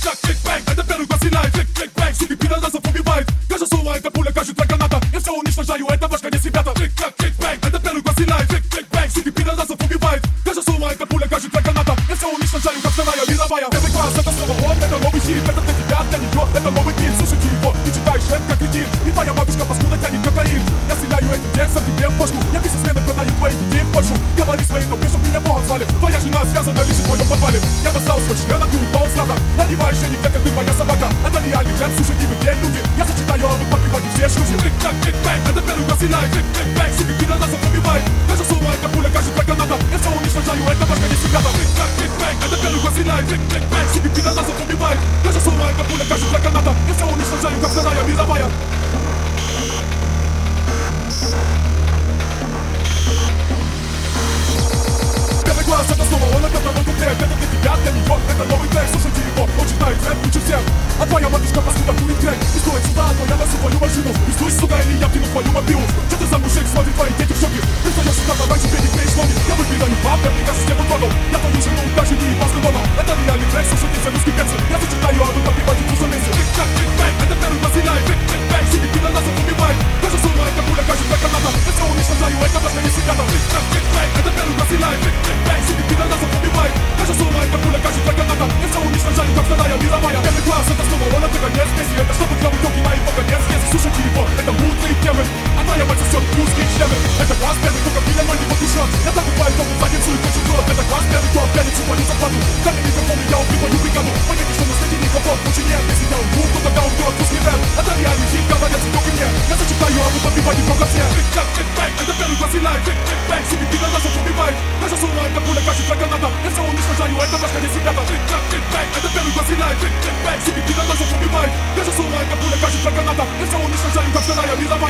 Тик-так, тик-бэнг, это первый класс стреляет Тик-тик-бэнг, суки пидорасов убивает Кажется, сума, это пуля, кажется, граната. Я все уничтожаю, это ваш конец, ребята Тик-так, тик-бэнг, это первый класс стреляет Тик-тик-бэнг, суки пидорасов убивает Кажется, сума, это пуля, кажется, граната. Я все уничтожаю, как вторая мировая. Первый класс, это слово он, это новый хит. Это для тебя, для нее, это новый день Слушайте его, читаешь рэп, как кредит И твоя бабушка паскуда тянет кокаин Я стреляю этим текстом тебе в Я бизнесменом продаю твои идеи в Польшу Говори толпе, чтоб меня Богом звали. Твоя жена связана лишь в твоем подвале. Я достал свой член, а ты упал с рада Надеваешь шейник, как ты моя собака Это реальный рэп, слушайте вы те люди Я зачитаю, а вы подпевайте все шлюхи Тик-так, тик-бэнг, это первый класс стреляет Тик-тик-бэнг, суки пидорасов убивает Кажется, сума, это пуля, кажется, граната Я все уничтожаю, это ваш конец, ребята Тик-так, тик-бэнг, это первый класс стреляет Тик-тик-бэнг, суки пидорасов убивает Кажется, сума, это пуля, кажется, граната Я все это новый куплет Это для тебя, для нее, это новый трек Слушайте его, он читает рэп лучше всех А твоя матушка паскуда курит грек И стоит сюда, а то я носу твою машину чтобы на его конец Если слушайте его, это мудрые темы. А твоя мать сосёт узкие члены Это класс первый, только пиля ноль не подушёт Я закупаю толпу задницу и хочу кровь Это класс первый, кто пьяницу мою зарплату мне микрофон, и я убиваю бригаду Понятно, что на свете микрофон лучше нет? Если я умру, то тогда умрет русский рэп. Это реальный хит, говорят, только мне? Я зачитаю, а вы подпевайте много все Тик-так, тик-бэнг, это первый класс стреляет Тик-тик-бэнг, суки пидорасов убивает Наша сума, это пуля, кажется, граната. Я все уничтожаю, это ваш конец, ребята Тик-тик-бэнг, суки пидорасов убивает Наша сума, это пуля, кажется, граната Я все уничтожаю, как вторая мировая